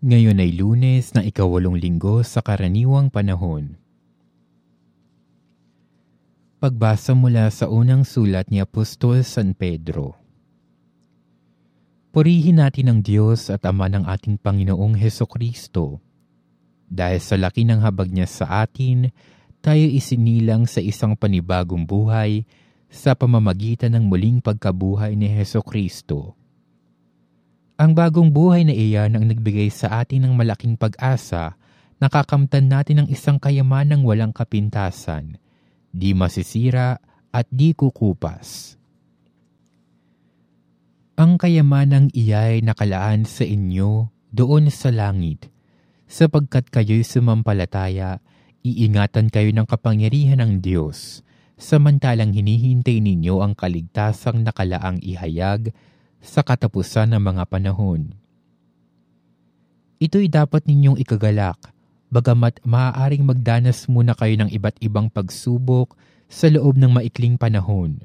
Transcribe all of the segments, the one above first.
Ngayon ay lunes na ikawalong linggo sa karaniwang panahon. Pagbasa mula sa unang sulat ni Apostol San Pedro. Purihin natin ang Diyos at Ama ng ating Panginoong Heso Kristo. Dahil sa laki ng habag niya sa atin, tayo isinilang sa isang panibagong buhay sa pamamagitan ng muling pagkabuhay ni Heso Kristo ang bagong buhay na iyan ang nagbigay sa atin ng malaking pag-asa, nakakamtan natin ng isang kayamanang walang kapintasan, di masisira at di kukupas. Ang kayamanang iyay nakalaan sa inyo doon sa langit, sapagkat kayo'y sumampalataya, iingatan kayo ng kapangyarihan ng Diyos, samantalang hinihintay ninyo ang kaligtasang nakalaang ihayag sa katapusan ng mga panahon. Ito'y dapat ninyong ikagalak, bagamat maaaring magdanas muna kayo ng iba't ibang pagsubok sa loob ng maikling panahon.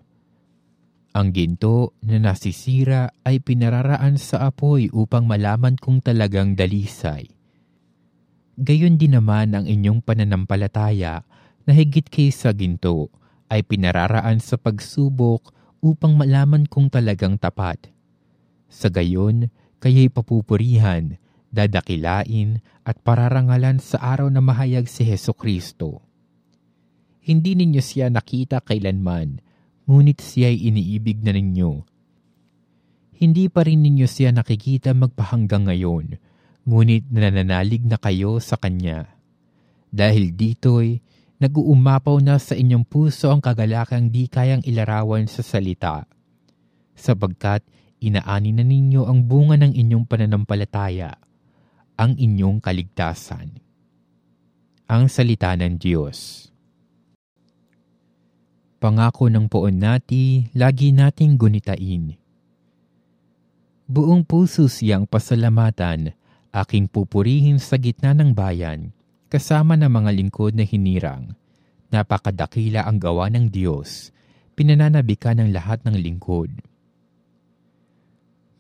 Ang ginto na nasisira ay pinararaan sa apoy upang malaman kung talagang dalisay. Gayon din naman ang inyong pananampalataya na higit kaysa ginto ay pinararaan sa pagsubok upang malaman kung talagang tapat. Sa gayon, kaya'y papupurihan, dadakilain at pararangalan sa araw na mahayag si Heso Kristo. Hindi ninyo siya nakita kailanman, ngunit siya'y iniibig na ninyo. Hindi pa rin ninyo siya nakikita magpahanggang ngayon, ngunit nananalig na kayo sa Kanya. Dahil dito'y nag-uumapaw na sa inyong puso ang kagalakang di kayang ilarawan sa salita, sapagkat inaani na ninyo ang bunga ng inyong pananampalataya, ang inyong kaligtasan. Ang Salita ng Diyos Pangako ng poon nati, lagi nating gunitain. Buong puso siyang pasalamatan, aking pupurihin sa gitna ng bayan, kasama ng mga lingkod na hinirang. Napakadakila ang gawa ng Diyos, pinananabikan ng lahat ng lingkod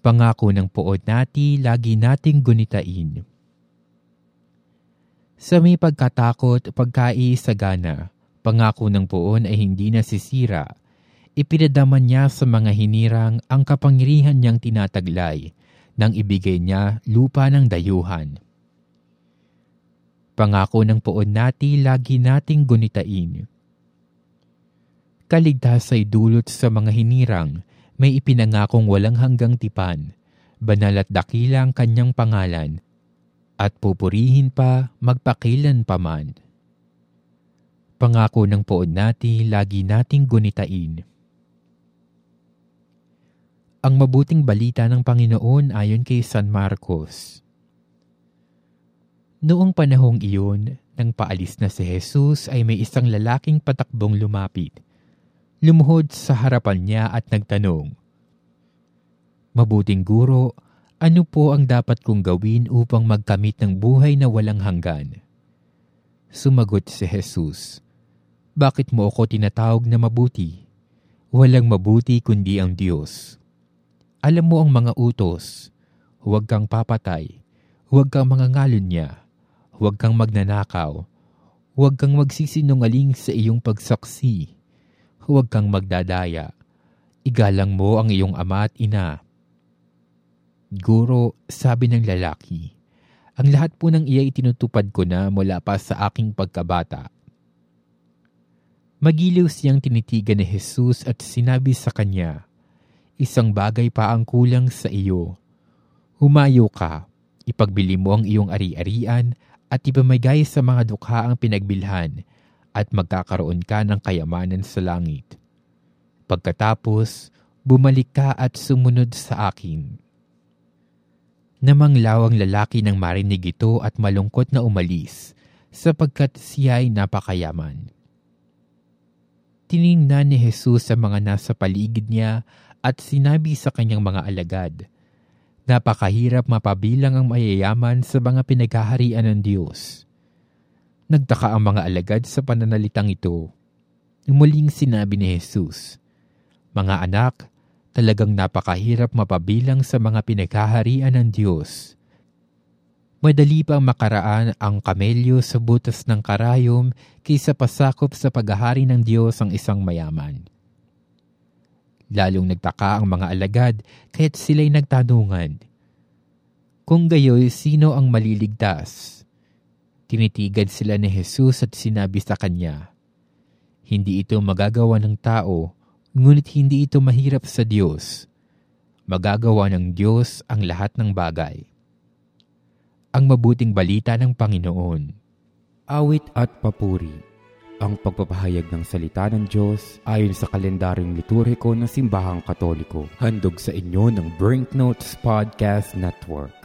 Pangako ng pood nati, lagi nating gunitain. Sa may pagkatakot, pagkaisagana, pangako ng poon ay hindi nasisira. Ipinadaman niya sa mga hinirang ang kapangyarihan niyang tinataglay nang ibigay niya lupa ng dayuhan. Pangako ng poon nati, lagi nating gunitain. Kaligtas ay dulot sa mga hinirang may ipinangakong walang hanggang tipan, banal at dakila ang kanyang pangalan, at pupurihin pa magpakilan pa man. Pangako ng poon nati, lagi nating gunitain. Ang mabuting balita ng Panginoon ayon kay San Marcos. Noong panahong iyon, nang paalis na si Jesus ay may isang lalaking patakbong lumapit lumuhod sa harapan niya at nagtanong, Mabuting guro, ano po ang dapat kong gawin upang magkamit ng buhay na walang hanggan? Sumagot si Jesus, Bakit mo ako tinatawag na mabuti? Walang mabuti kundi ang Diyos. Alam mo ang mga utos, huwag kang papatay, huwag kang mangangalon niya, huwag kang magnanakaw, huwag kang magsisinungaling sa iyong pagsaksi, huwag kang magdadaya. Igalang mo ang iyong ama at ina. Guro, sabi ng lalaki, ang lahat po ng iya itinutupad ko na mula pa sa aking pagkabata. Magiliw siyang tinitigan ni Jesus at sinabi sa kanya, Isang bagay pa ang kulang sa iyo. Humayo ka, ipagbili mo ang iyong ari-arian at ipamagay sa mga dukha ang pinagbilhan at magkakaroon ka ng kayamanan sa langit. Pagkatapos, bumalik ka at sumunod sa akin. Namanglaw ang lalaki ng marinig ito at malungkot na umalis, sapagkat siya ay napakayaman. Tiningnan ni Jesus sa mga nasa paligid niya at sinabi sa kanyang mga alagad, Napakahirap mapabilang ang mayayaman sa mga pinaghaharian ng Diyos Nagtaka ang mga alagad sa pananalitang ito. Muling sinabi ni Jesus, Mga anak, talagang napakahirap mapabilang sa mga pinaghaharian ng Diyos. Madali pang makaraan ang kamelyo sa butas ng karayom kaysa pasakop sa paghahari ng Diyos ang isang mayaman. Lalong nagtaka ang mga alagad kaya't sila'y nagtanungan. Kung gayoy, sino ang maliligtas? Tinitigan sila ni Jesus at sinabi sa kanya, Hindi ito magagawa ng tao, ngunit hindi ito mahirap sa Diyos. Magagawa ng Diyos ang lahat ng bagay ang mabuting balita ng Panginoon. Awit at papuri. Ang pagpapahayag ng salita ng Diyos ayon sa kalendaryong liturhiko ng Simbahang Katoliko. Handog sa inyo ng Brinknotes Podcast Network.